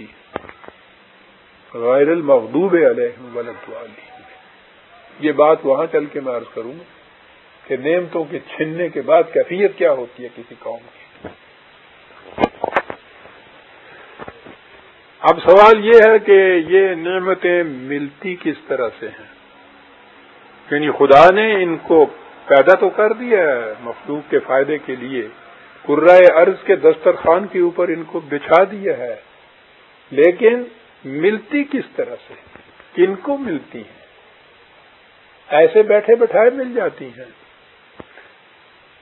ملتی غیر المغضوب علیہ یہ بات وہاں چل کے میں عرض کروں گا کہ نعمتوں کے چھننے کے بعد کیفیت کیا ہوتی ہے کسی قوم کی؟ اب سوال یہ ہے کہ یہ نعمتیں ملتی کس طرح سے ہیں؟ یعنی خدا نے ان کو پیدا تو کر دیا ہے مخلوق کے فائدے کے لیے قرائے ارض کے دسترخوان کے اوپر ان کو بچھا دیا ہے۔ لیکن ملتی کس طرح سے؟ کن کو ملتی ہیں؟ ایسے بیٹھے بٹھائے مل جاتی ہیں۔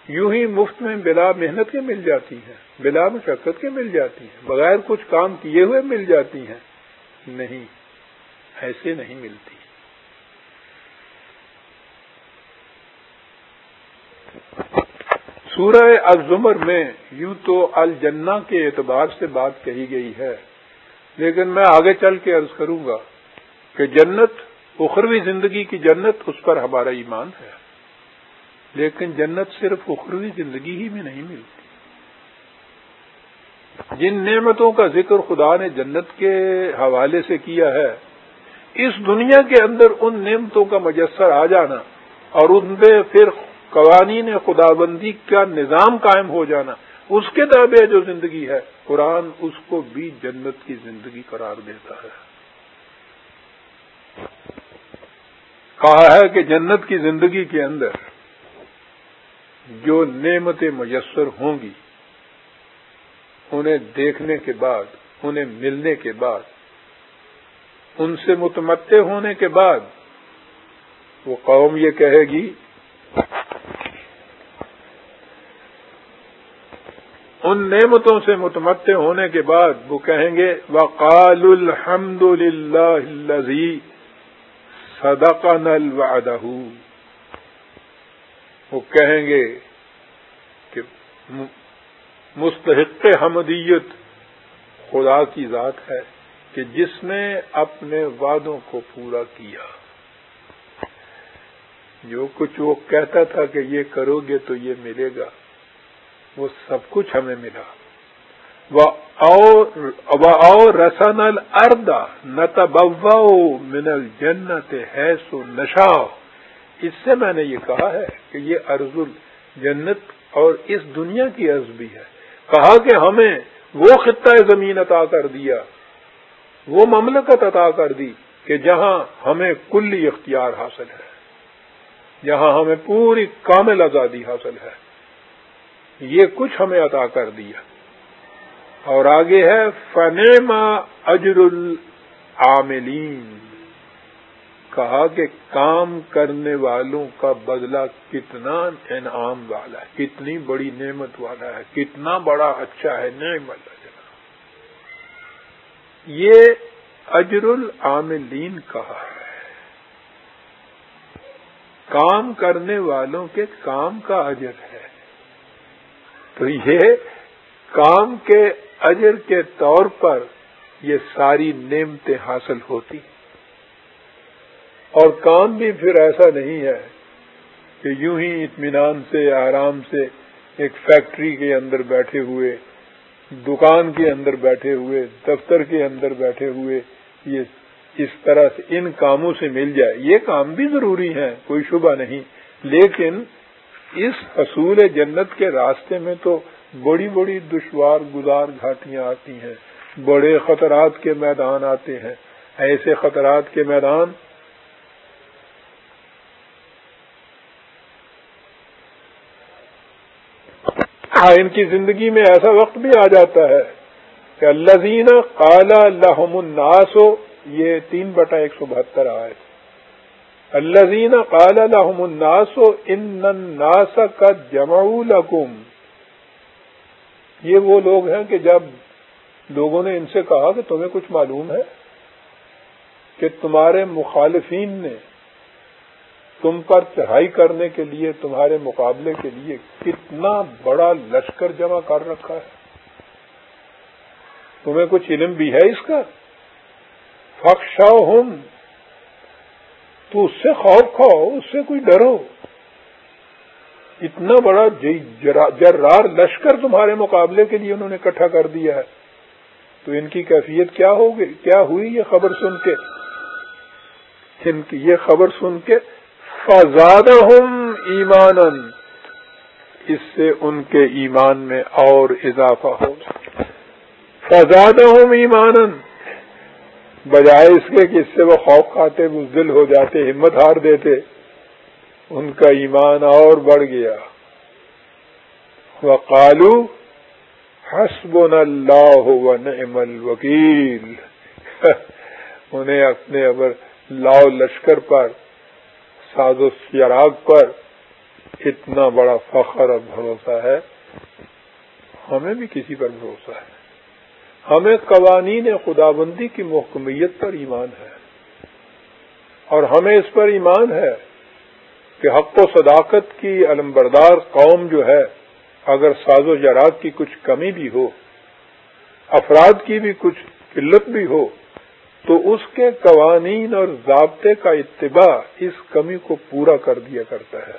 یوں ہی مفت میں بلا محنت کے مل جاتی ہیں، بلا مشقت کے مل جاتی ہیں، بغیر کچھ کام کیے ہوئے مل جاتی ہیں۔ نہیں، ایسے نہیں ملتی۔ سورہ الزمر میں یوں تو الجنا کے اعتبار سے بات کہی گئی ہے۔ لیکن میں آگے چل کے عرض کروں گا کہ جنت، اخروی زندگی کی جنت اس پر ہمارا ایمان ہے۔ لیکن جنت صرف اخروی زندگی ہی میں نہیں ملتی۔ جن نعمتوں کا ذکر خدا نے جنت کے حوالے سے کیا ہے، اس دنیا کے اندر ان نعمتوں کا مجسر آ جانا اور ان پہ پھر قوانین خدا بندی کا نظام قائم ہو جانا اس کے دعوے جو زندگی ہے، قرآن اس کو بھی جنت کی زندگی قرار دیتا ہے۔ کہا ہے کہ جنت کی زندگی کے اندر جو نعمتیں میسر ہوں گی، انہیں دیکھنے کے بعد، انہیں ملنے کے بعد، ان سے متمتع ہونے کے بعد وہ قوم یہ کہے گی ان نعمتوں سے متمتع ہونے کے بعد وہ کہیں گے، وقال الحمد للہ صدق نل وہ کہیں گے کہ مستحق حمدیت خدا کی ذات ہے کہ جس نے اپنے وعدوں کو پورا کیا۔ جو کچھ وہ کہتا تھا کہ یہ کرو گے تو یہ ملے گا۔ وہ سب کچھ ہمیں ملا۔ او رسن الردا نہ منل جنت ہے سو نشاؤ اس سے میں نے یہ کہا ہے کہ یہ ارض الجنت اور اس دنیا کی عرض بھی ہے۔ کہا کہ ہمیں وہ خطہ زمین عطا کر دیا، وہ مملکت عطا کر دی کہ جہاں ہمیں کلی اختیار حاصل ہے، جہاں ہمیں پوری کامل آزادی حاصل ہے۔ یہ کچھ ہمیں عطا کر دیا۔ اور آگے ہے فنیما اجر العاملین کہا کہ کام کرنے والوں کا بدلہ کتنا انعام والا ہے، کتنی بڑی نعمت والا ہے، کتنا بڑا اچھا ہے، نعمت جنا یہ اجر العاملین کہا ہے۔ کام کرنے والوں کے کام کا اجر ہے۔ تو یہ کام کے اجر کے طور پر یہ ساری نعمتیں حاصل ہوتی اور کام بھی پھر ایسا نہیں ہے کہ یوں ہی اطمینان سے، آرام سے ایک فیکٹری کے اندر بیٹھے ہوئے، دکان کے اندر بیٹھے ہوئے، دفتر کے اندر بیٹھے ہوئے یہ اس طرح سے ان کاموں سے مل جائے۔ یہ کام بھی ضروری ہیں، کوئی شبہ نہیں۔ لیکن اس حصول جنت کے راستے میں تو بڑی بڑی دشوار گزار گھاٹیاں آتی ہیں، بڑے خطرات کے میدان آتے ہیں۔ ایسے خطرات کے میدان ان کی زندگی میں ایسا وقت بھی آ جاتا ہے کہ اللہ زین کالا لحم الناس، یہ تین بٹا ایک سو بہتر آئے اللہ زین کالا لحم الناس ان ناس کا جمع لکم یہ وہ لوگ ہیں کہ جب لوگوں نے ان سے کہا کہ تمہیں کچھ معلوم ہے کہ تمہارے مخالفین نے تم پر چڑھائی کرنے کے لیے، تمہارے مقابلے کے لیے کتنا بڑا لشکر جمع کر رکھا ہے۔ تمہیں کچھ علم بھی ہے اس کا؟ فخشا ہوں تو اس سے خوف کھاؤ، اس سے کوئی ڈرو۔ اتنا بڑا جی- جرار لشکر تمہارے مقابلے کے لیے انہوں نے اکٹھا کر دیا ہے۔ تو ان کی کیفیت کیا ہوگی؟ کیا ہوئی یہ خبر سن کے؟ ان کی یہ خبر سن کے فضاد ہوں ایمان اس سے ان کے ایمان میں اور اضافہ ہو فضاد ہوں ایمان بجائے اس کے کہ اس سے وہ خوف کھاتے بزدل ہو جاتے، ہمت ہار دیتے، ان کا ایمان اور بڑھ گیا۔ وہ کالو حسب اللہ و نعم الوکیل۔ انہیں اپنے ابر لاؤ لشکر پر، ساز و سیاراگ پر اتنا بڑا فخر اور بھروسہ ہے۔ ہمیں بھی کسی پر بھروسہ ہے۔ ہمیں قوانین خدا بندی کی محکمیت پر ایمان ہے اور ہمیں اس پر ایمان ہے کہ حق و صداقت کی علمبردار قوم جو ہے، اگر ساز و جراگ کی کچھ کمی بھی ہو، افراد کی بھی کچھ قلت بھی ہو، تو اس کے قوانین اور ضابطے کا اتباع اس کمی کو پورا کر دیا کرتا ہے۔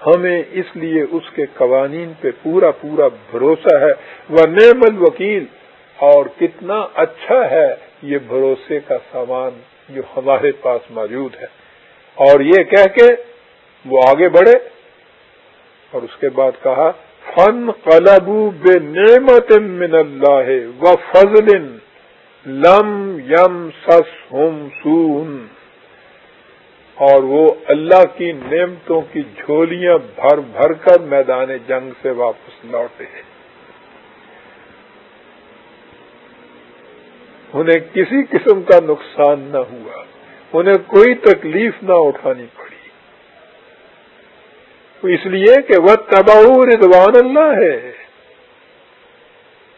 ہمیں اس لیے اس کے قوانین پہ پورا پورا بھروسہ ہے۔ وہ نعم الوکیل اور کتنا اچھا ہے یہ بھروسے کا سامان جو ہمارے پاس موجود ہے۔ اور یہ کہہ کے وہ آگے بڑھے اور اس کے بعد کہا، فن قلبو بے نعمت من اللہ و فضل لم یم سس ہوم سون۔ اور وہ اللہ کی نعمتوں کی جھولیاں بھر بھر کر میدان جنگ سے واپس لوٹے۔ ہیں انہیں کسی قسم کا نقصان نہ ہوا۔ انہیں کوئی تکلیف نہ اٹھانی پڑی۔ اس لیے کہ وہ تباہ رضوان اللہ ہے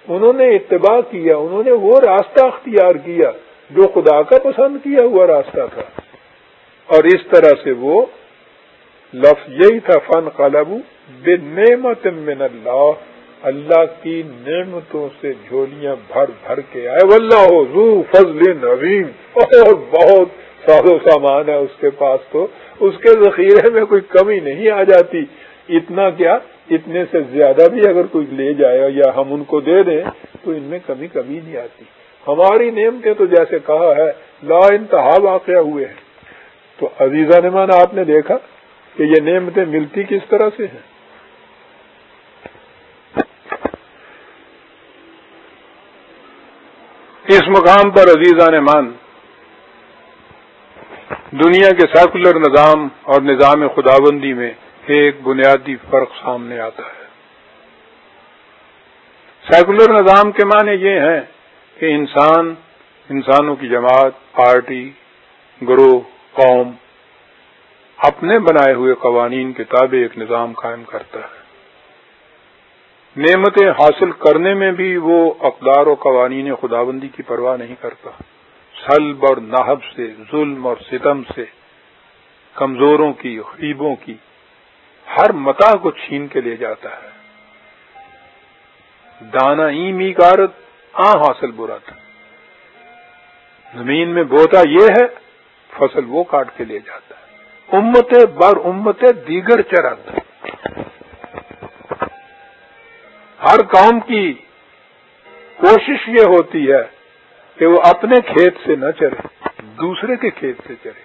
انہوں نے اتباع کیا، انہوں نے وہ راستہ اختیار کیا جو خدا کا پسند کیا ہوا راستہ تھا۔ اور اس طرح سے وہ لفظ یہی تھا فن قلب بے نعمت من اللہ اللہ کی نعمتوں سے جھولیاں بھر بھر کے آئے۔ واللہ زو فضل عظیم۔ اور بہت سازو سامان ہے اس کے پاس تو۔ اس کے ذخیرے میں کوئی کمی نہیں آ جاتی۔ اتنا کیا؟ اتنے سے زیادہ بھی اگر کوئی لے جائے یا ہم ان کو دے دیں تو ان میں کمی کمی نہیں آتی۔ ہماری نعمتیں تو جیسے کہا ہے، لا انتہا واقع ہوئے ہیں۔ تو عزیزہ نمان آپ نے دیکھا کہ یہ نعمتیں ملتی کس طرح سے ہیں؟ اس مقام پر عزیزہ نمان دنیا کے سیکولر نظام اور نظام خدابندی میں ایک بنیادی فرق سامنے آتا ہے۔ سیکولر نظام کے معنی یہ ہیں کہ انسان، انسانوں کی جماعت، پارٹی، گروہ، قوم اپنے بنائے ہوئے قوانین کے تابع ایک نظام قائم کرتا ہے۔ نعمتیں حاصل کرنے میں بھی وہ اقدار و قوانین خدابندی کی پرواہ نہیں کرتا۔ سلب اور ناہب سے، ظلم اور ستم سے، کمزوروں کی، غریبوں کی، ہر متا کو چھین کے لے جاتا ہے۔ دانا ای می کارت آ حاصل برا تھا۔ زمین میں بوتا یہ ہے، فصل وہ کاٹ کے لے جاتا ہے۔ امت بر امت دیگر چرت ہر قوم کی کوشش یہ ہوتی ہے کہ وہ اپنے کھیت سے نہ چرے، دوسرے کے کھیت سے چرے۔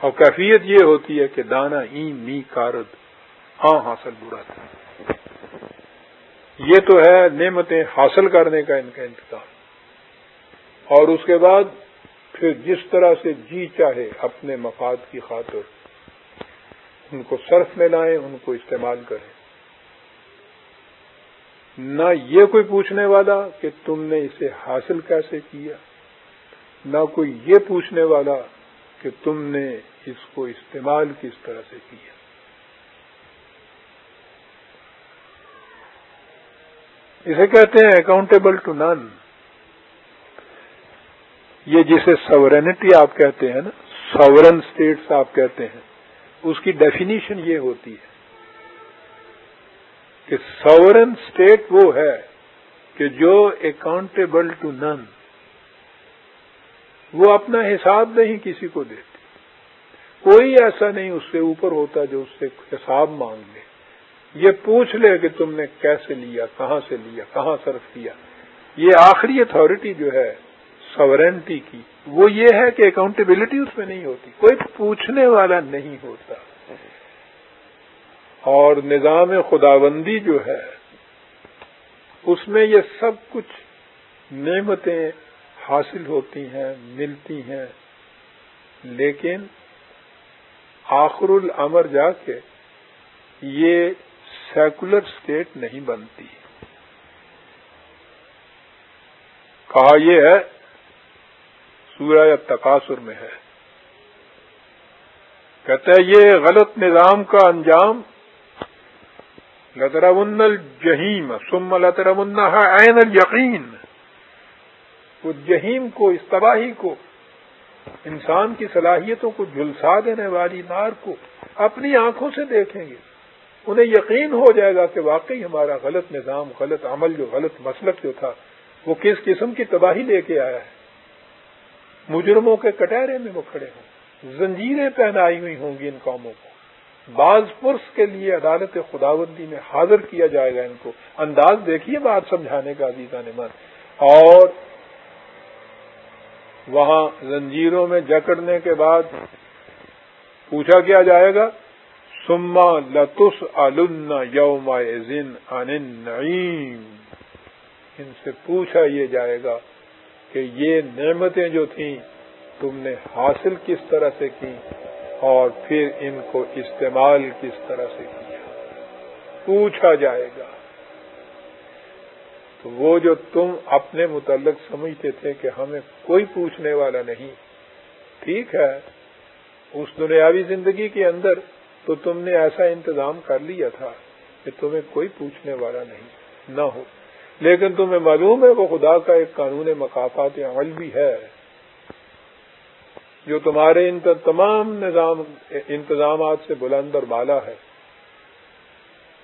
اور کیفیت یہ ہوتی ہے کہ دانا ای می کارد ہاں حاصل برا تھا یہ تو ہے نعمتیں حاصل کرنے کا ان کا انتظام۔ اور اس کے بعد پھر جس طرح سے جی چاہے اپنے مفاد کی خاطر ان کو صرف میں لائیں، ان کو استعمال کریں۔ نہ یہ کوئی پوچھنے والا کہ تم نے اسے حاصل کیسے کیا، نہ کوئی یہ پوچھنے والا کہ تم نے اس کو استعمال کس طرح سے کیا۔ اسے کہتے ہیں اکاؤنٹیبل ٹو نن یہ جسے سورینٹی آپ کہتے ہیں نا سورن اسٹیٹس آپ کہتے ہیں، اس کی ڈیفینیشن یہ ہوتی ہے۔ کہ سورن اسٹیٹ وہ ہے کہ جو اکاؤنٹیبل ٹو نن وہ اپنا حساب نہیں کسی کو دیتے۔ کوئی ایسا نہیں اس سے اوپر ہوتا جو اس سے حساب مانگ لے۔ یہ پوچھ لے کہ تم نے کیسے لیا، کہاں سے لیا، کہاں صرف کیا۔ یہ آخری اتارٹی جو ہے سورینٹی کی، وہ یہ ہے کہ اکاؤنٹیبلٹی اس میں نہیں ہوتی۔ کوئی پوچھنے والا نہیں ہوتا۔ اور نظام خداوندی جو ہے، اس میں یہ سب کچھ نعمتیں حاصل ہوتی ہیں، ملتی ہیں۔ لیکن آخر العمر جا کے یہ سیکولر اسٹیٹ نہیں بنتی۔ کہا یہ ہے، سورہ یا تقاصر میں ہے۔ کہتا ہے یہ غلط نظام کا انجام لطرون الجہیم سم لطرون عین القین وہ جہیم کو، اس تباہی کو، انسان کی صلاحیتوں کو جلسا دینے والی نار کو اپنی آنکھوں سے دیکھیں گے۔ انہیں یقین ہو جائے گا کہ واقعی ہمارا غلط نظام، غلط عمل جو، غلط مسلک جو تھا، وہ کس قسم کی تباہی لے کے آیا ہے۔ مجرموں کے کٹہرے میں وہ کھڑے ہوں، زنجیریں پہنائی ہوئی ہوں گی ان قوموں کو۔ بعض پرس کے لیے عدالت خداوندی میں حاضر کیا جائے گا ان کو۔ انداز دیکھیے بات سمجھانے کا عزیزہ نمان اور وہاں زنجیروں میں جکڑنے کے بعد پوچھا کیا جائے گا؟ سما لتس الن یوم نعیم ان سے پوچھا یہ جائے گا کہ یہ نعمتیں جو تھیں، تم نے حاصل کس طرح سے کی اور پھر ان کو استعمال کس طرح سے کیا؟ پوچھا جائے گا۔ تو وہ جو تم اپنے متعلق سمجھتے تھے کہ ہمیں کوئی پوچھنے والا نہیں، ٹھیک ہے، اس دنیاوی زندگی کے اندر تو تم نے ایسا انتظام کر لیا تھا کہ تمہیں کوئی پوچھنے والا نہیں، نہ ہو۔ لیکن تمہیں معلوم ہے وہ خدا کا ایک قانون مقافات عمل بھی ہے۔ جو تمہارے ان تمام نظام انتظامات سے بلند اور بالا ہے۔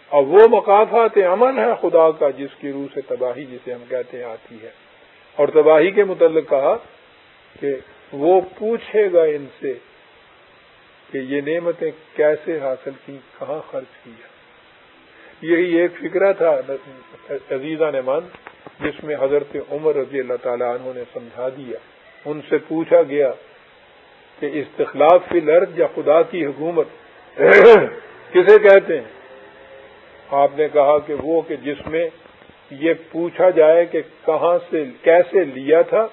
اور وہ مقافات عمل ہے خدا کا جس کی روح سے تباہی جسے ہم کہتے ہیں آتی ہے۔ اور تباہی کے متعلق کہا کہ وہ پوچھے گا ان سے کہ یہ نعمتیں کیسے حاصل کی کہاں خرچ کیا یہی ایک فکرہ تھا عزیزہ نے من جس میں حضرت عمر رضی اللہ تعالیٰ عنہ نے سمجھا دیا۔ ان سے پوچھا گیا کہ استخلاف فی لرد یا خدا کی حکومت کسے کہتے ہیں؟ آپ نے کہا کہ وہ کہ جس میں یہ پوچھا جائے کہ کہاں سے، کیسے لیا تھا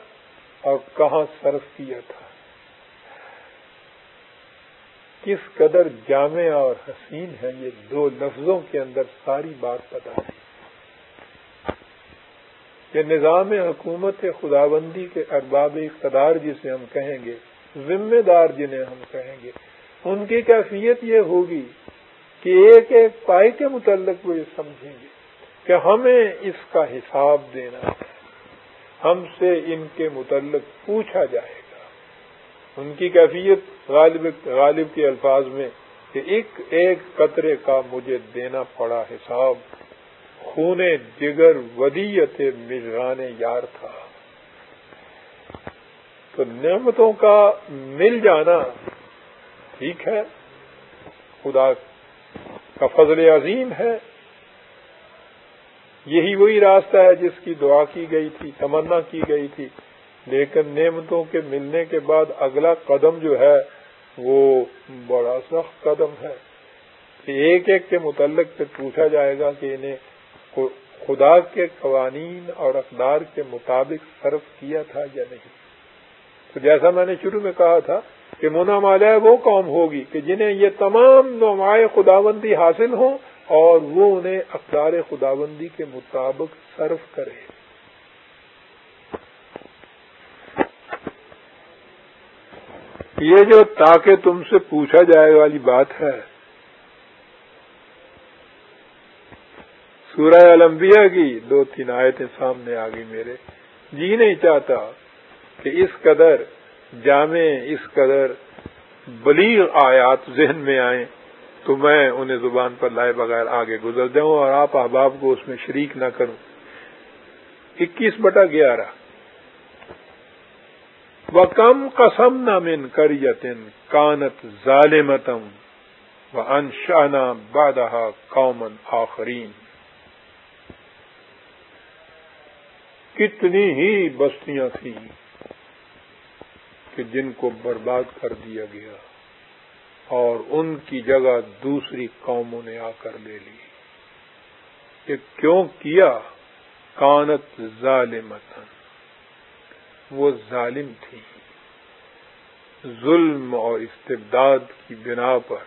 اور کہاں صرف کیا تھا۔ کس قدر جامع اور حسین ہے یہ دو لفظوں کے اندر ساری بات بتا دی کہ نظام حکومت خدابندی کے ارباب اقتدار جسے ہم کہیں گے ذمہ دار جنہیں ہم کہیں گے۔ ان کی کیفیت یہ ہوگی کہ ایک ایک پائی کے متعلق وہ یہ سمجھیں گے کہ ہمیں اس کا حساب دینا ہے۔ ہم سے ان کے متعلق پوچھا جائے گا۔ ان کی کیفیت غالب غالب کے الفاظ میں کہ ایک ایک قطرے کا مجھے دینا پڑا حساب، خون جگر ودیت مجران یار تھا۔ تو نعمتوں کا مل جانا ٹھیک ہے۔ خدا کا فضل عظیم ہے۔ یہی وہی راستہ ہے جس کی دعا کی گئی تھی، تمنا کی گئی تھی۔ لیکن نعمتوں کے ملنے کے بعد اگلا قدم جو ہے، وہ بڑا سخت قدم ہے۔ کہ ایک ایک کے متعلق سے پوچھا جائے گا کہ انہیں خدا کے قوانین اور اقدار کے مطابق صرف کیا تھا یا نہیں۔ تو جیسا میں نے شروع میں کہا تھا کہ مونا مالیہ وہ قوم ہوگی کہ جنہیں یہ تمام نمائے خداوندی حاصل ہوں اور وہ انہیں اقدار خداوندی کے مطابق صرف کرے۔ یہ جو تاکہ تم سے پوچھا جائے والی بات ہے۔ سورہ الانبیاء کی دو تین آیتیں سامنے آ گئی میرے۔ جی نہیں چاہتا۔ کہ اس قدر جامع اس قدر بلیغ آیات ذہن میں آئیں، تو میں انہیں زبان پر لائے بغیر آگے گزر جاؤں اور آپ احباب کو اس میں شریک نہ کروں۔ اکیس بٹا گیارہ۔ و کم قسم نہ من کر یتن کانت ظالمتم و انشانہ بادہ قومن آخرین کتنی ہی بستیاں تھیں۔ کہ جن کو برباد کر دیا گیا اور ان کی جگہ دوسری قوموں نے آ کر لے لی کہ کیوں کیا کانت ظالمتن وہ ظالم تھی۔ ظلم اور استبداد کی بنا پر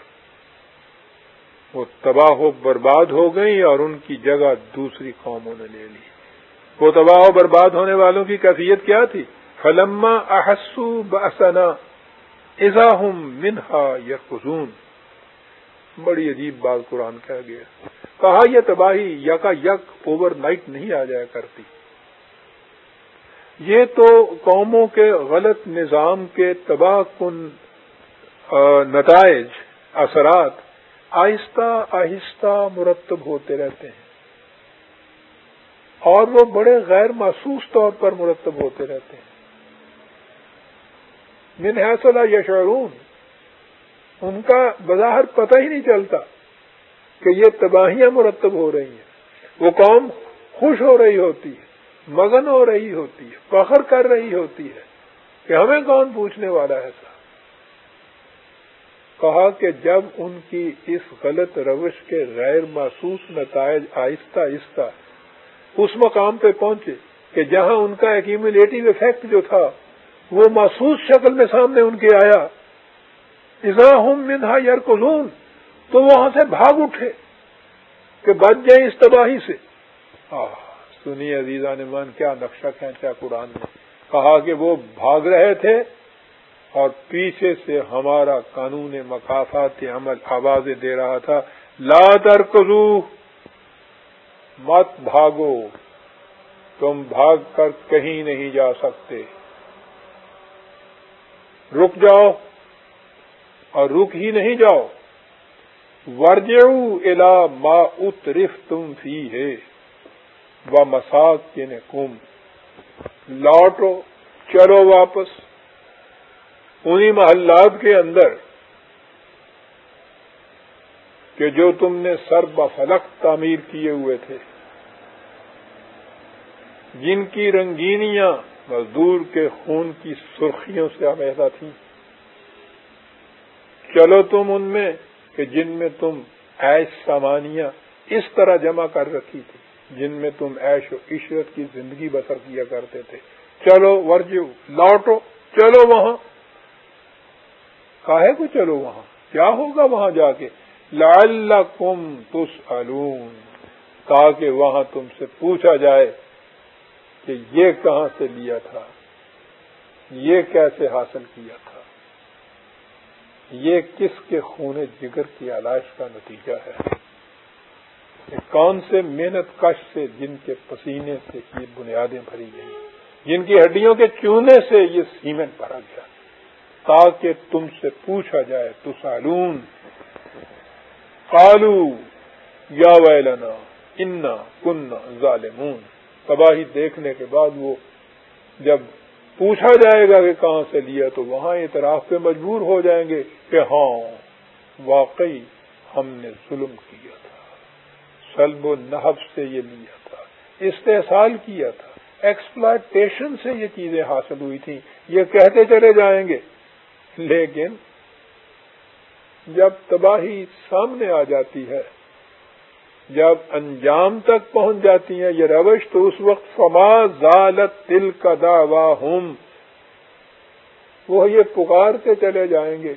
وہ تباہ و برباد ہو گئی اور ان کی جگہ دوسری قوموں نے لے لی۔ وہ تباہ و برباد ہونے والوں کی کیفیت کیا تھی؟ فلما احسو بسنا ہوں منہا یا بڑی عجیب بات قرآن کہہ گیا۔ کہا یہ تباہی یکا یک اوور نائٹ نہیں آ جایا کرتی۔ یہ تو قوموں کے غلط نظام کے تباہ کن نتائج، اثرات آہستہ آہستہ مرتب ہوتے رہتے ہیں۔ اور وہ بڑے غیر محسوس طور پر مرتب ہوتے رہتے ہیں۔ من حاصلہ یشعرون۔ ان کا بظاہر پتہ ہی نہیں چلتا کہ یہ تباہیاں مرتب ہو رہی ہیں۔ وہ قوم خوش ہو رہی ہوتی ہے، مگن ہو رہی ہوتی ہے، فخر کر رہی ہوتی ہے کہ ہمیں کون پوچھنے والا ہے سر کہا کہ جب ان کی اس غلط روش کے غیر محسوس نتائج آہستہ آہستہ اس مقام پہ پہنچے کہ جہاں ان کا ایکومولیٹو افیکٹ جو تھا وہ محسوس شکل میں سامنے ان کے آیا۔ ازا ہوں منہا یار تو وہاں سے بھاگ اٹھے کہ بچ جائیں اس تباہی سے۔ سنی عزیزہ نے من کیا نقشہ کھینچا قرآن نے۔ کہا کہ وہ بھاگ رہے تھے اور پیچھے سے ہمارا قانون مقافات عمل آوازیں دے رہا تھا۔ لا ترکزو مت بھاگو، تم بھاگ کر کہیں نہیں جا سکتے۔ رک جاؤ اور رک ہی نہیں جاؤ۔ ورجو الا ما اترف تم فی ہے و مساق کے کم لوٹو، چلو واپس۔ انہی محلات کے اندر کہ جو تم نے سر بفلق تعمیر کیے ہوئے تھے۔ جن کی رنگینیاں مزدور کے خون کی سرخیوں سے علیحدہ تھیں چلو تم ان میں کہ جن میں تم ایش سامانیاں اس طرح جمع کر رکھی تھی، جن میں تم ایش و عشرت کی زندگی بسر کیا کرتے تھے۔ چلو ورجو، لوٹو، چلو وہاں۔ کاہے کو چلو وہاں؟ کیا ہوگا وہاں جا کے؟ لال کم تس تاکہ وہاں تم سے پوچھا جائے کہ یہ کہاں سے لیا تھا؟ یہ کیسے حاصل کیا تھا؟ یہ کس کے خون جگر کی علائش کا نتیجہ ہے؟ کہ کون سے محنت کش سے جن کے پسینے سے یہ بنیادیں بھری گئی جن کی ہڈیوں کے چونے سے یہ سیمنٹ بھرا گیا؟ تاکہ تم سے پوچھا جائے تو سالون کالو یا ویلنا، انا کن ظالمون۔ تباہی دیکھنے کے بعد وہ جب پوچھا جائے گا کہ کہاں سے لیا تو وہاں اعتراف پہ مجبور ہو جائیں گے کہ ہاں واقعی ہم نے ظلم کیا تھا۔ سلب و نحب سے یہ لیا تھا، استحصال کیا تھا۔ ایکسپلائٹیشن سے یہ چیزیں حاصل ہوئی تھیں۔ یہ کہتے چلے جائیں گے۔ لیکن جب تباہی سامنے آ جاتی ہے جب انجام تک پہنچ جاتی ہیں یہ روش، تو اس وقت فما ضالت دل کا دعوا وہ یہ پکارتے چلے جائیں گے،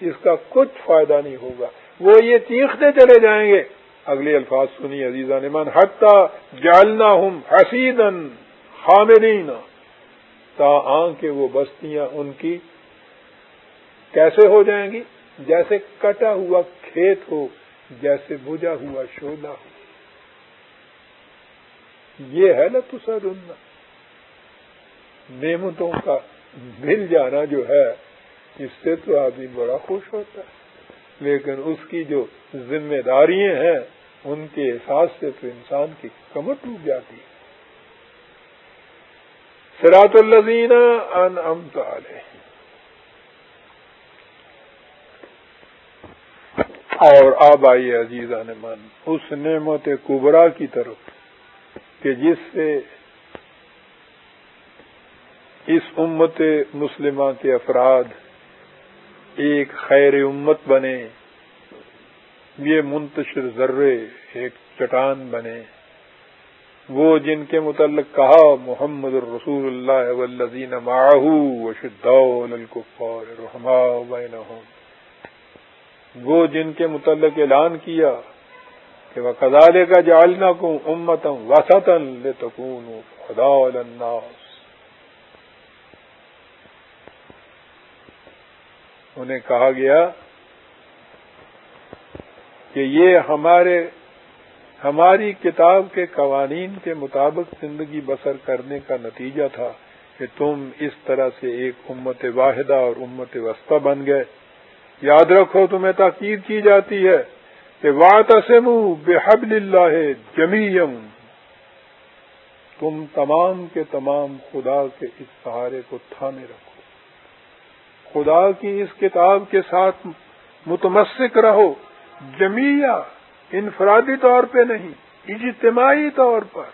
اس کا کچھ فائدہ نہیں ہوگا۔ وہ یہ چیختے چلے جائیں گے۔ اگلے الفاظ سنی عزیزہ نمان حتہ جالنا ہوں حسین خامرین تا آن کے وہ بستیاں ان کی کیسے ہو جائیں گی؟ جیسے کٹا ہوا کھیت ہو جیسے بجا ہوا شولا ہو۔ یہ ہے نا تصر نعمتوں کا مل جانا جو ہے، اس سے تو آدمی بڑا خوش ہوتا ہے۔ لیکن اس کی جو ذمہ داریاں ہیں، ان کے احساس سے تو انسان کی کمر ٹوٹ جاتی ہے۔ سراط الزین ان علیہ اور آب آئی عزیزہ نے من، اس نعمت کبرا کی طرف، کہ جس سے اس امت مسلمہ کے افراد ایک خیر امت بنے، یہ منتشر ذرے ایک چٹان بنے۔ وہ جن کے متعلق کہا، محمد الرسول اللہ والذین معه وشداء الكفار رحماء بینہم۔ وہ جن کے متعلق اعلان کیا کہ وہ کدالے کا جالنا کو امتم وسطن لتکون خدا الناس انہیں کہا گیا کہ یہ ہمارے ہماری کتاب کے قوانین کے مطابق زندگی بسر کرنے کا نتیجہ تھا کہ تم اس طرح سے ایک امت واحدہ اور امت وسطی بن گئے۔ یاد رکھو تمہیں تاکید کی جاتی ہے کہ واطسم بے حبل اللہ جمیم تم تمام کے تمام خدا کے اس سہارے کو تھامے رکھو۔ خدا کی اس کتاب کے ساتھ متمسک رہو۔ جمیہ انفرادی طور پہ نہیں، اجتماعی طور پر۔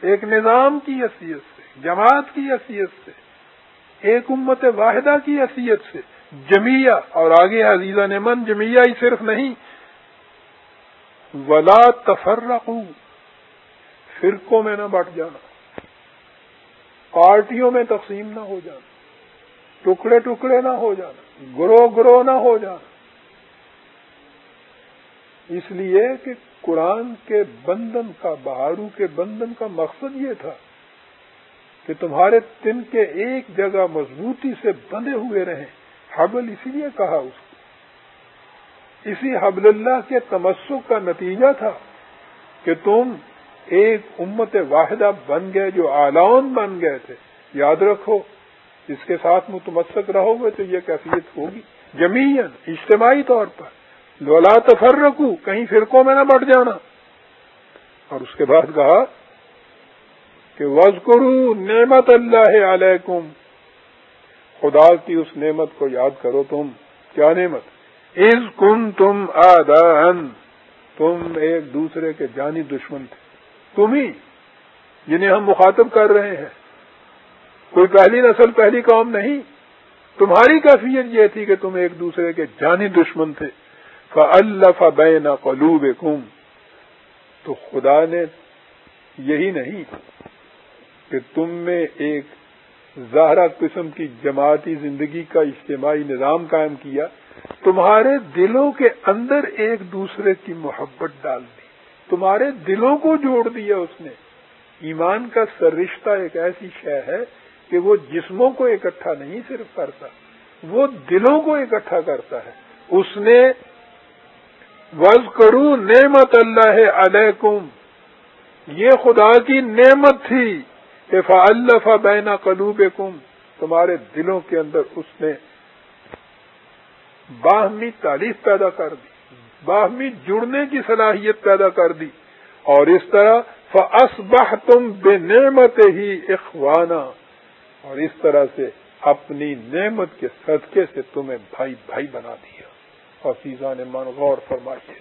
ایک نظام کی حیثیت سے، جماعت کی حیثیت سے، ایک امت واحدہ کی حیثیت سے۔ جمیہ اور آگے عزیزہ نے من جمیہ ہی صرف نہیں. ولا تفرقو فرقوں میں نہ بٹ جانا. پارٹیوں میں تقسیم نہ ہو جانا. ٹکڑے ٹکڑے نہ ہو جانا. گروہ گروہ نہ ہو جانا. اس لیے کہ قرآن کے بندن کا بہارو کے بندن کا مقصد یہ تھا کہ تمہارے تن کے ایک جگہ مضبوطی سے بندے ہوئے رہیں. حبل اسی لیے کہا اس کو۔ اسی حبل اللہ کے تمسک کا نتیجہ تھا کہ تم ایک امت واحدہ بن گئے جو آلون بن گئے تھے۔ یاد رکھو، اس کے ساتھ متمسک رہو گے تو یہ کیفیت ہوگی۔ جمین اجتماعی طور پر۔ لولا تفر رکھو کہیں فرقوں میں نہ بٹ جانا۔ اور اس کے بعد کہا کہ وز کرو نعمت اللہ علیکم خدا کی اس نعمت کو یاد کرو تم۔ کیا نعمت؟ از کن تم آدان تم ایک دوسرے کے جانی دشمن تھے۔ تم ہی جنہیں ہم مخاطب کر رہے ہیں۔ کوئی پہلی نسل پہلی قوم نہیں۔ تمہاری کیفیت یہ تھی کہ تم ایک دوسرے کے جانی دشمن تھے۔ اللہ بین قلوب تو خدا نے یہی نہیں کہ تم میں ایک زہرا قسم کی جماعتی زندگی کا اجتماعی نظام قائم کیا، تمہارے دلوں کے اندر ایک دوسرے کی محبت ڈال دی۔ تمہارے دلوں کو جوڑ دیا اس نے۔ ایمان کا سررشتہ ایک ایسی شے ہے کہ وہ جسموں کو اکٹھا نہیں صرف کرتا، وہ دلوں کو اکٹھا کرتا ہے۔ اس نے وز کرو نعمت اللہ علیکم یہ خدا کی نعمت تھی۔ اللہ بینا قلوب کم تمہارے دلوں کے اندر اس نے باہمی تعریف پیدا کر دی، باہمی جڑنے کی صلاحیت پیدا کر دی، اور اس طرح فصبح تم بے نعمت ہی اخوانہ اور اس طرح سے اپنی نعمت کے صدقے سے تمہیں بھائی بھائی بنا دیا۔ اور فیضا نے من غور فرمائیے۔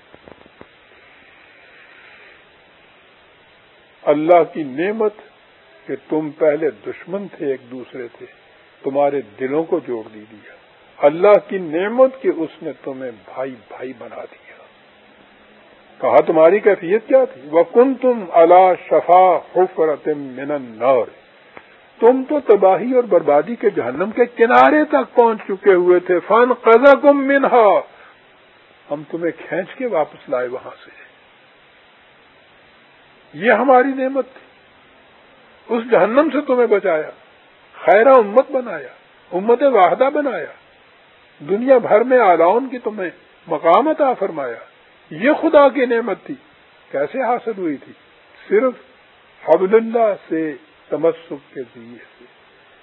اللہ کی نعمت کہ تم پہلے دشمن تھے، ایک دوسرے سے تمہارے دلوں کو جوڑ دی دیا۔ اللہ کی نعمت کہ اس نے تمہیں بھائی بھائی بنا دیا۔ کہا، تمہاری کیفیت کیا تھی؟ وہ کن تم اللہ شفا حفرت من النار۔ تم تو تباہی اور بربادی کے جہنم کے کنارے تک پہنچ چکے ہوئے تھے۔ فن قزا کم منہا ہم تمہیں کھینچ کے واپس لائے وہاں سے۔ یہ ہماری نعمت تھی۔ اس جہنم سے تمہیں بچایا، خیرہ امت بنایا، امت واحدہ بنایا، دنیا بھر میں آلاؤن کی تمہیں مقام عطا فرمایا۔ یہ خدا کی نعمت تھی۔ کیسے حاصل ہوئی تھی؟ صرف حبل اللہ سے تمسک کے ذریعے سے،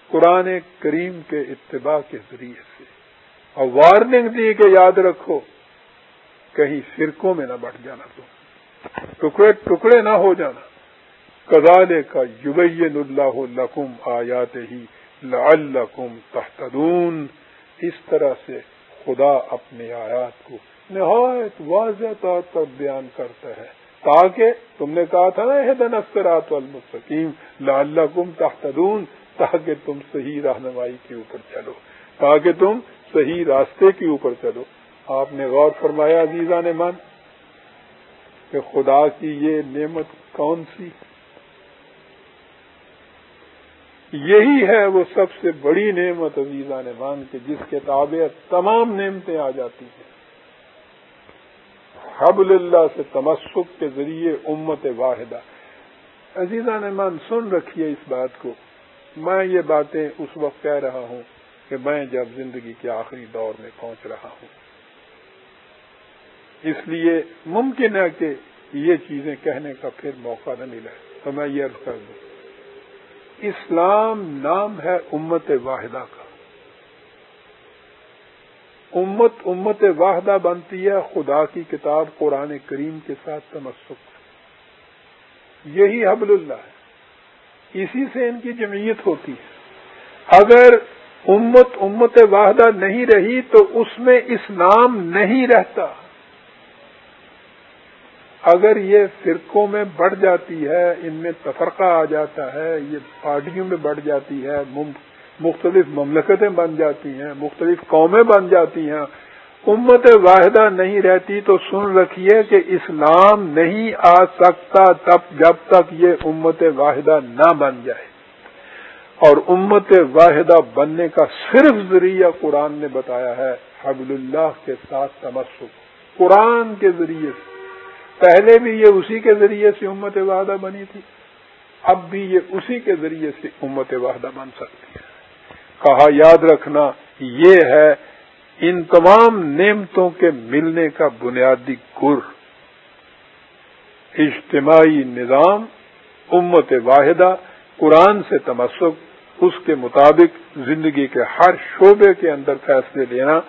قرآن کریم کے اتباع کے ذریعے سے۔ اور وارننگ دی کہ یاد رکھو، کہیں فرقوں میں نہ بٹ جانا تم۔ ٹکڑے ٹکڑے نہ ہو جانا۔ کزالے کا یبین اللہ لکم آیات ہی لعلکم تحتدون اس طرح سے خدا اپنے آیات کو نہایت واضح طور پر بیان کرتا ہے۔ تاکہ تم نے کہا تھا نا دن اخترات المستقیم لال گم تختون تاکہ تم صحیح رہنمائی کے اوپر چلو۔ تاکہ تم صحیح راستے کے اوپر چلو۔ آپ نے غور فرمایا عزیزہ نے من کہ خدا کی یہ نعمت کون سی؟ یہی ہے وہ سب سے بڑی نعمت عزیزہ نے کے جس کے تابع تمام نعمتیں آ جاتی ہیں۔ حبل اللہ سے تمسک کے ذریعے امت واحدہ۔ عزیزہ نعمان سن رکھیے اس بات کو۔ میں یہ باتیں اس وقت کہہ رہا ہوں کہ میں جب زندگی کے آخری دور میں پہنچ رہا ہوں۔ اس لیے ممکن ہے کہ یہ چیزیں کہنے کا پھر موقع نہ ملے۔ تو میں یہ عرض کر دوں۔ اسلام نام ہے امت واحدہ کا۔ امت امت واحدہ بنتی ہے خدا کی کتاب قرآن کریم کے ساتھ تمسک یہی حبل اللہ ہے۔ اسی سے ان کی جمعیت ہوتی ہے۔ اگر امت امت واحدہ نہیں رہی تو اس میں اسلام نہیں رہتا۔ اگر یہ فرقوں میں بڑھ جاتی ہے، ان میں تفرقہ آ جاتا ہے، یہ پارٹیوں میں بڑھ جاتی ہے مختلف مملکتیں بن جاتی ہیں، مختلف قومیں بن جاتی ہیں، امت واحدہ نہیں رہتی تو سن رکھیے کہ اسلام نہیں آ سکتا تب جب تک یہ امت واحدہ نہ بن جائے۔ اور امت واحدہ بننے کا صرف ذریعہ قرآن نے بتایا ہے، حبل اللہ کے ساتھ تمسک۔ قرآن کے ذریعے سے پہلے بھی یہ اسی کے ذریعے سے امت واحدہ بنی تھی، اب بھی یہ اسی کے ذریعے سے امت واحدہ بن سکتی ہے۔ کہا، یاد رکھنا، یہ ہے ان تمام نعمتوں کے ملنے کا بنیادی گر اجتماعی نظام، امت واحدہ، قرآن سے تمسک، اس کے مطابق زندگی کے ہر شعبے کے اندر فیصلے لینا،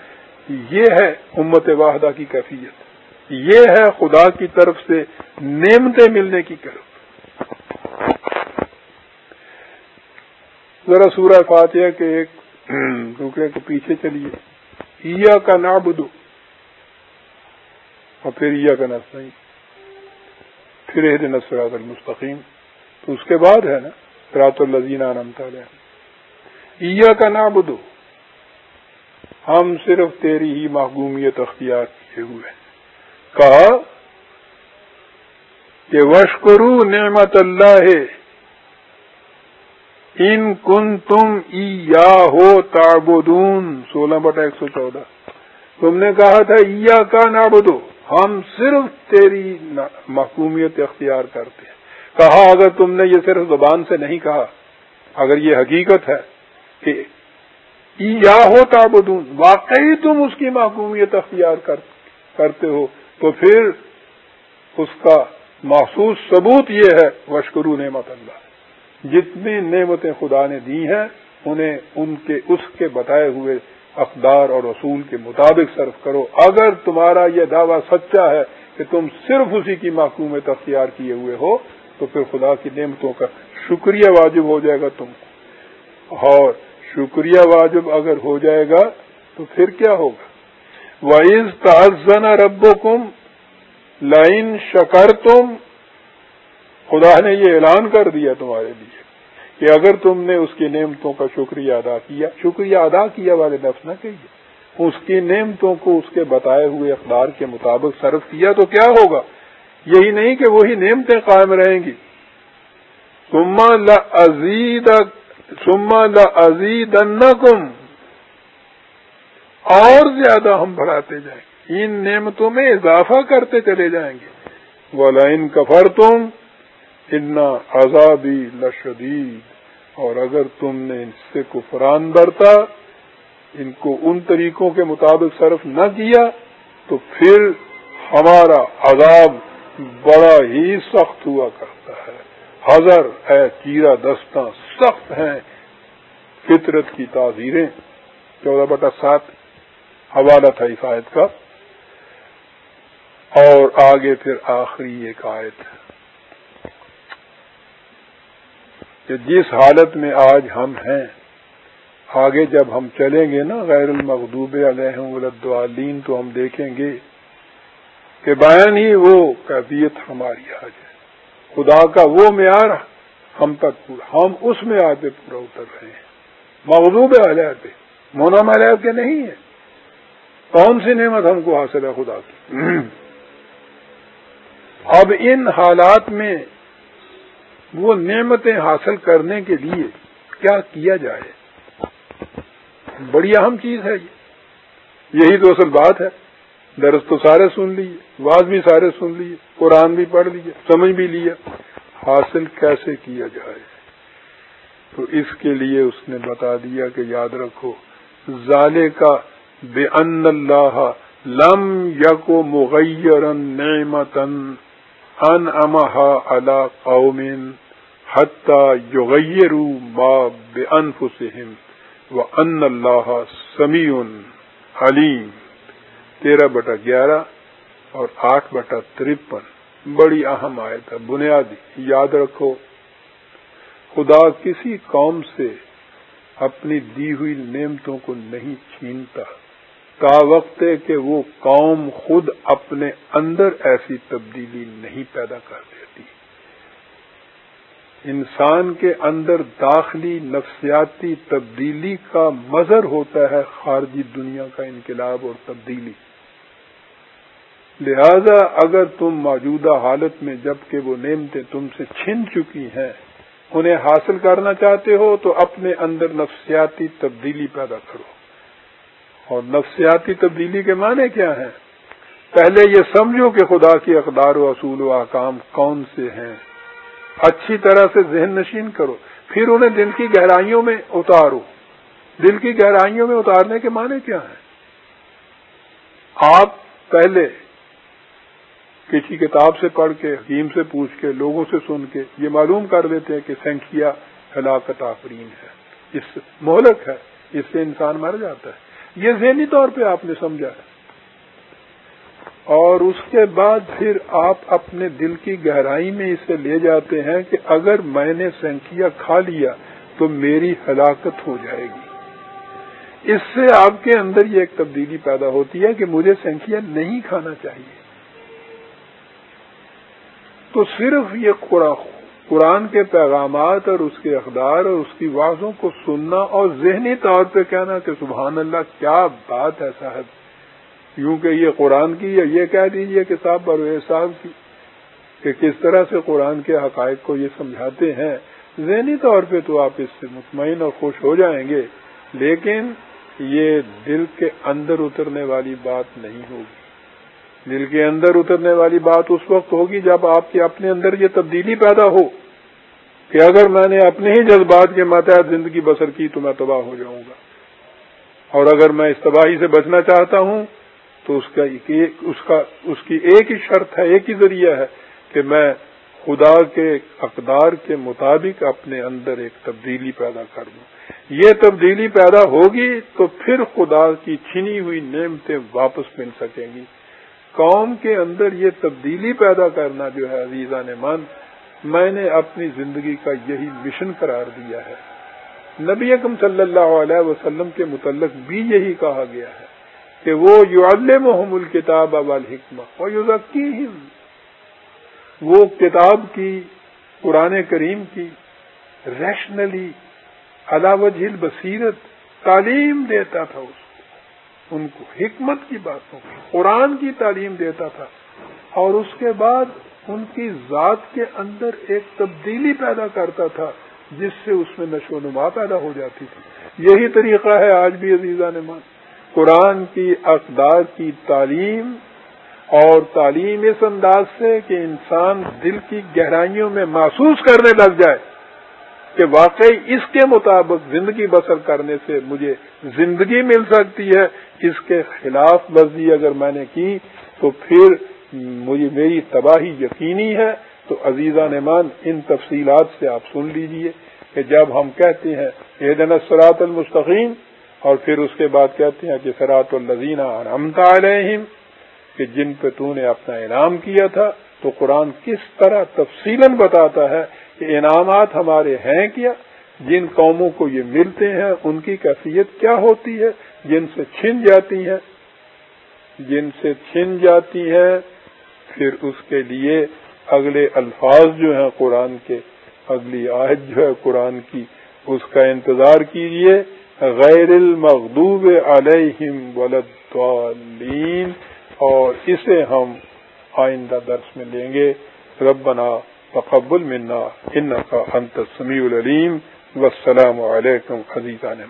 یہ ہے امت واحدہ کی کیفیت۔ یہ ہے خدا کی طرف سے نعمتیں ملنے کی طرف۔ ذرا سورہ فاتحہ کے ایک ٹکڑے کے پیچھے چلیے۔ ایا کا نابدو اور پھر ایا کا نسل پھر ہے نسرات المستقیم۔ تو اس کے بعد ہے نا رات الزین ایا کا نابدو ہم صرف تیری ہی محگومیت اختیار کیے ہوئے ہیں۔ کہا کہ وشکرو نعمت اللہ ان کن تم ای یا ہو تابودون سولہ بٹا ایک سو چودہ۔ تم نے کہا تھا ایا کا نابدو ہم صرف تیری محکومیت اختیار کرتے ہیں۔ کہا، اگر تم نے یہ صرف زبان سے نہیں کہا، اگر یہ حقیقت ہے کہ یا ہو تابودون واقعی تم اس کی محکومیت اختیار کرتے ہو تو پھر اس کا محسوس ثبوت یہ ہے وشکرو نعمت اللہ جتنی نعمتیں خدا نے دی ہیں، انہیں ان کے، اس کے بتائے ہوئے اقدار اور اصول کے مطابق صرف کرو۔ اگر تمہارا یہ دعویٰ سچا ہے کہ تم صرف اسی کی محکومت اختیار کیے ہوئے ہو، تو پھر خدا کی نعمتوں کا شکریہ واجب ہو جائے گا تم کو۔ اور شکریہ واجب اگر ہو جائے گا، تو پھر کیا ہوگا؟ وائز تحزن ربو کم لائن شکر تم خدا نے یہ اعلان کر دیا تمہارے لیے کہ اگر تم نے اس کی نعمتوں کا شکریہ ادا کیا، شکریہ ادا کیا والے نفس نہ کہیے، اس کی نعمتوں کو اس کے بتائے ہوئے اقدار کے مطابق صرف کیا تو کیا ہوگا؟ یہی نہیں کہ وہی نعمتیں قائم رہیں گی۔ سما لزید سما لزید کم اور زیادہ ہم بڑھاتے جائیں۔ گے ان نعمتوں میں اضافہ کرتے چلے جائیں گے۔ والا ان کفر تم اتنا آزادی لشدید۔ اور اگر تم نے ان سے کفران برتا، ان کو ان طریقوں کے مطابق صرف نہ کیا، تو پھر ہمارا عذاب بڑا ہی سخت ہوا کرتا ہے۔ حضر ہے چیرا دستہ سخت ہیں۔ فطرت کی تعزیریں چودہ بٹا سات۔ حوالہ تھا اس آیت کا۔ اور آگے پھر آخری ایک آیت کہ جس حالت میں آج ہم ہیں، آگے جب ہم چلیں گے نا غیر المغدوب علیہ ولدعالین تو ہم دیکھیں گے کہ بیان ہی وہ کیفیت ہماری آج ہے۔ خدا کا وہ معیار ہم تک پورا، ہم اس میں آتے پورا اتر رہے ہیں۔ مغضوب علیہ پہ مونا علیہ کے نہیں ہے۔ کون سی نعمت ہم کو حاصل ہے خدا کی؟ اب ان حالات میں وہ نعمتیں حاصل کرنے کے لیے کیا کیا جائے؟ بڑی اہم چیز ہے یہ۔ یہی تو اصل بات ہے۔ درس تو سارے سن لیے، واز بھی سارے سن لیے، قرآن بھی پڑھ لیے، سمجھ بھی لیا۔ حاصل کیسے کیا جائے؟ تو اس کے لیے اس نے بتا دیا کہ یاد رکھو ظالے کا بے ان اللہ لم یکو مغیر نعمتن ان امہا علا قومن حتی یغیرو ما بے انفسہم و ان اللہ سمیع علیم۔ تیرہ بٹا گیارہ اور آٹھ بٹا ترپن۔ بڑی اہم آیت ہے، بنیادی، یاد رکھو۔ خدا کسی قوم سے اپنی دی ہوئی نعمتوں کو نہیں چھینتا۔ تا وقت ہے کہ وہ قوم خود اپنے اندر ایسی تبدیلی نہیں پیدا کر دیتی۔ انسان کے اندر داخلی نفسیاتی تبدیلی کا مظہر ہوتا ہے خارجی دنیا کا انقلاب اور تبدیلی۔ لہذا اگر تم موجودہ حالت میں جبکہ وہ نعمتیں تم سے چھن چکی ہیں، انہیں حاصل کرنا چاہتے ہو تو اپنے اندر نفسیاتی تبدیلی پیدا کرو۔ اور نفسیاتی تبدیلی کے معنی کیا ہیں؟ پہلے یہ سمجھو کہ خدا کی اقدار و اصول و احکام کون سے ہیں؟ اچھی طرح سے ذہن نشین کرو، پھر انہیں دل کی گہرائیوں میں اتارو۔ دل کی گہرائیوں میں اتارنے کے معنی کیا ہیں؟ آپ پہلے کسی کتاب سے پڑھ کے، حکیم سے پوچھ کے، لوگوں سے سن کے یہ معلوم کر دیتے ہیں کہ سنکھیا ہلاکت آفرین ہے۔ اس مہلک ہے، اس سے انسان مر جاتا ہے۔ یہ ذہنی طور پہ آپ نے سمجھا ہے۔ اور اس کے بعد پھر آپ اپنے دل کی گہرائی میں اسے لے جاتے ہیں کہ اگر میں نے سنکھیا کھا لیا تو میری ہلاکت ہو جائے گی۔ اس سے آپ کے اندر یہ ایک تبدیلی پیدا ہوتی ہے کہ مجھے سنکھیا نہیں کھانا چاہیے۔ تو صرف یہ قرآن کے پیغامات اور اس کے اقدار اور اس کی واضحوں کو سننا اور ذہنی طور پہ کہنا کہ سبحان اللہ، کیا بات ہے صاحب؟ یوں کہ یہ قرآن کی یا یہ کہہ دیجیے کہ صاحب بروے صاحب کی کہ کس طرح سے قرآن کے حقائق کو یہ سمجھاتے ہیں؟ ذہنی طور پہ تو آپ اس سے مطمئن اور خوش ہو جائیں گے، لیکن یہ دل کے اندر اترنے والی بات نہیں ہوگی۔ دل کے اندر اترنے والی بات اس وقت ہوگی جب آپ کے اپنے اندر یہ تبدیلی پیدا ہو کہ اگر میں نے اپنے ہی جذبات کے ماتحت زندگی بسر کی تو میں تباہ ہو جاؤں گا۔ اور اگر میں اس تباہی سے بچنا چاہتا ہوں تو اس کا اس کا اس کی ایک ہی شرط ہے، ایک ہی ذریعہ ہے کہ میں خدا کے اقدار کے مطابق اپنے اندر ایک تبدیلی پیدا کر دوں۔ یہ تبدیلی پیدا ہوگی تو پھر خدا کی چھنی ہوئی نعمتیں واپس مل سکیں گی۔ قوم کے اندر یہ تبدیلی پیدا کرنا جو ہے عزیزہ نے من میں نے اپنی زندگی کا یہی مشن قرار دیا ہے۔ نبی اکم صلی اللہ علیہ وسلم کے متعلق بھی یہی کہا گیا ہے کہ وہ یو محم الکتاب اول اور یو وہ کتاب کی، قرآن کریم کی ریشنلی علاوہ جھیل بصیرت تعلیم دیتا تھا اس ان کو حکمت کی باتوں قرآن کی تعلیم دیتا تھا۔ اور اس کے بعد ان کی ذات کے اندر ایک تبدیلی پیدا کرتا تھا، جس سے اس میں نشو و نما پیدا ہو جاتی تھی۔ یہی طریقہ ہے آج بھی عزیزہ نے مان قرآن کی اقدار کی تعلیم اور تعلیم اس انداز سے کہ انسان دل کی گہرائیوں میں محسوس کرنے لگ جائے کہ واقعی اس کے مطابق زندگی بسر کرنے سے مجھے زندگی مل سکتی ہے۔ اس کے خلاف ورزی اگر میں نے کی تو پھر مجھے میری تباہی یقینی ہے تو عزیزہ نمان ان تفصیلات سے آپ سن لیجیے کہ جب ہم کہتے ہیں یہ دن سرات المستقیم اور پھر اس کے بعد کہتے ہیں کہ سرات الزینہ رمتا علیہم، کہ جن پہ تو نے اپنا انعام کیا تھا، تو قرآن کس طرح تفصیل بتاتا ہے کہ انعامات ہمارے ہیں کیا؟ جن قوموں کو یہ ملتے ہیں، ان کی کیفیت کیا ہوتی ہے؟ جن سے چھن جاتی ہیں۔ جن سے چھن جاتی ہیں، پھر اس کے لیے اگلے الفاظ جو ہیں قرآن کے، اگلی آج جو ہے قرآن کی، اس کا انتظار کیجیے غیر المغضوب علیہم ولدین اور اسے ہم آئندہ درس میں لیں گے۔ ربنا تقبل منا ان کا انت سمیع العلیم۔ والسلام علیکم عزیزان